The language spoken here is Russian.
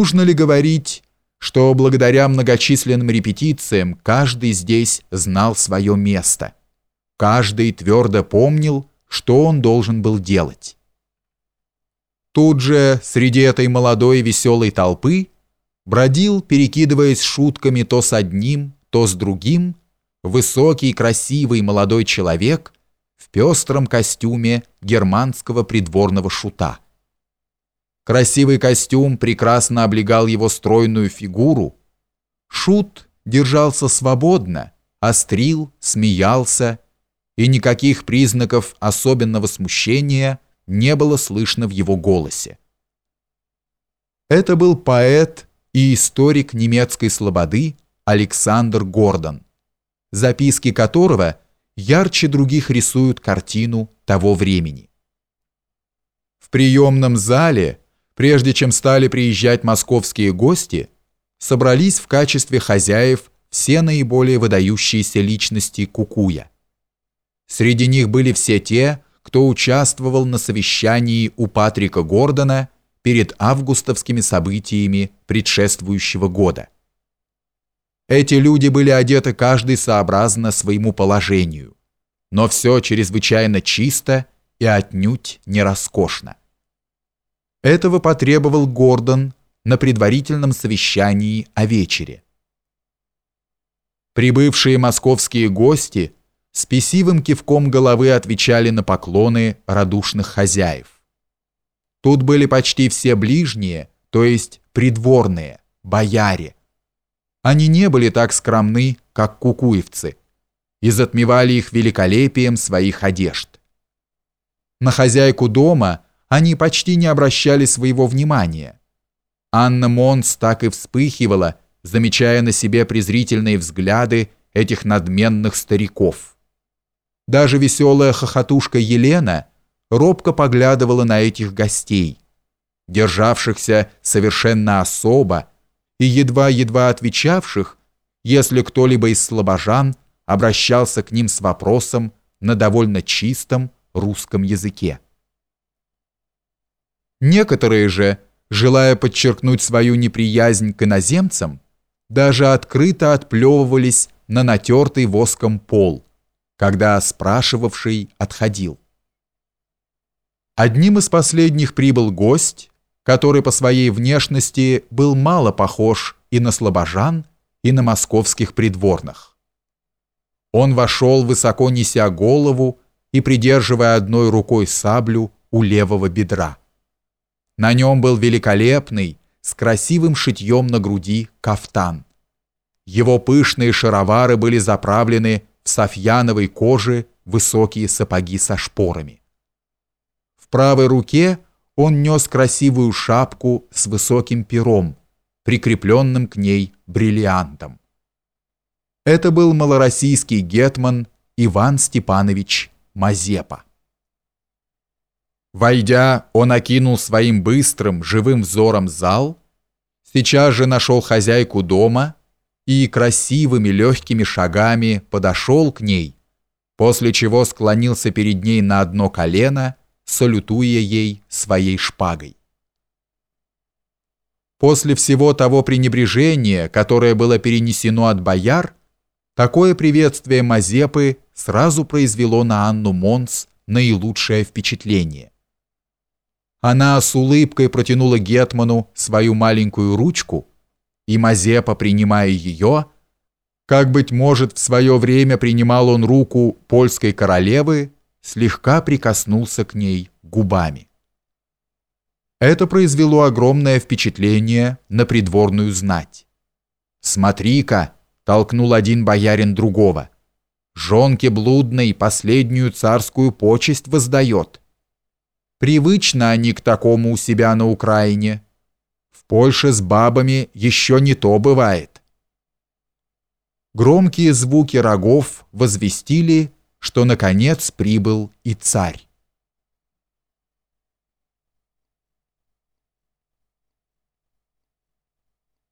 Нужно ли говорить, что благодаря многочисленным репетициям каждый здесь знал свое место? Каждый твердо помнил, что он должен был делать. Тут же среди этой молодой веселой толпы бродил, перекидываясь шутками то с одним, то с другим, высокий, красивый молодой человек в пестром костюме германского придворного шута. Красивый костюм прекрасно облегал его стройную фигуру. Шут держался свободно, острил, смеялся, и никаких признаков особенного смущения не было слышно в его голосе. Это был поэт и историк немецкой слободы Александр Гордон, записки которого ярче других рисуют картину того времени. В приемном зале прежде чем стали приезжать московские гости, собрались в качестве хозяев все наиболее выдающиеся личности Кукуя. Среди них были все те, кто участвовал на совещании у Патрика Гордона перед августовскими событиями предшествующего года. Эти люди были одеты каждый сообразно своему положению, но все чрезвычайно чисто и отнюдь не роскошно. Этого потребовал Гордон на предварительном совещании о вечере. Прибывшие московские гости с писивым кивком головы отвечали на поклоны радушных хозяев. Тут были почти все ближние, то есть придворные, бояре. Они не были так скромны, как кукуевцы, и затмевали их великолепием своих одежд. На хозяйку дома – они почти не обращали своего внимания. Анна Монс так и вспыхивала, замечая на себе презрительные взгляды этих надменных стариков. Даже веселая хохотушка Елена робко поглядывала на этих гостей, державшихся совершенно особо и едва-едва отвечавших, если кто-либо из слабожан обращался к ним с вопросом на довольно чистом русском языке. Некоторые же, желая подчеркнуть свою неприязнь к иноземцам, даже открыто отплевывались на натертый воском пол, когда спрашивавший отходил. Одним из последних прибыл гость, который по своей внешности был мало похож и на слабожан, и на московских придворных. Он вошел, высоко неся голову и придерживая одной рукой саблю у левого бедра. На нем был великолепный, с красивым шитьем на груди, кафтан. Его пышные шаровары были заправлены в софьяновой коже высокие сапоги со шпорами. В правой руке он нес красивую шапку с высоким пером, прикрепленным к ней бриллиантом. Это был малороссийский гетман Иван Степанович Мазепа. Войдя, он окинул своим быстрым, живым взором зал, сейчас же нашел хозяйку дома и красивыми легкими шагами подошел к ней, после чего склонился перед ней на одно колено, салютуя ей своей шпагой. После всего того пренебрежения, которое было перенесено от бояр, такое приветствие Мазепы сразу произвело на Анну Монс наилучшее впечатление. Она с улыбкой протянула Гетману свою маленькую ручку, и Мазепа, принимая ее, как, быть может, в свое время принимал он руку польской королевы, слегка прикоснулся к ней губами. Это произвело огромное впечатление на придворную знать. «Смотри-ка!» — толкнул один боярин другого. «Жонке блудной последнюю царскую почесть воздает». Привычно они к такому у себя на Украине. В Польше с бабами еще не то бывает. Громкие звуки рогов возвестили, что наконец прибыл и царь.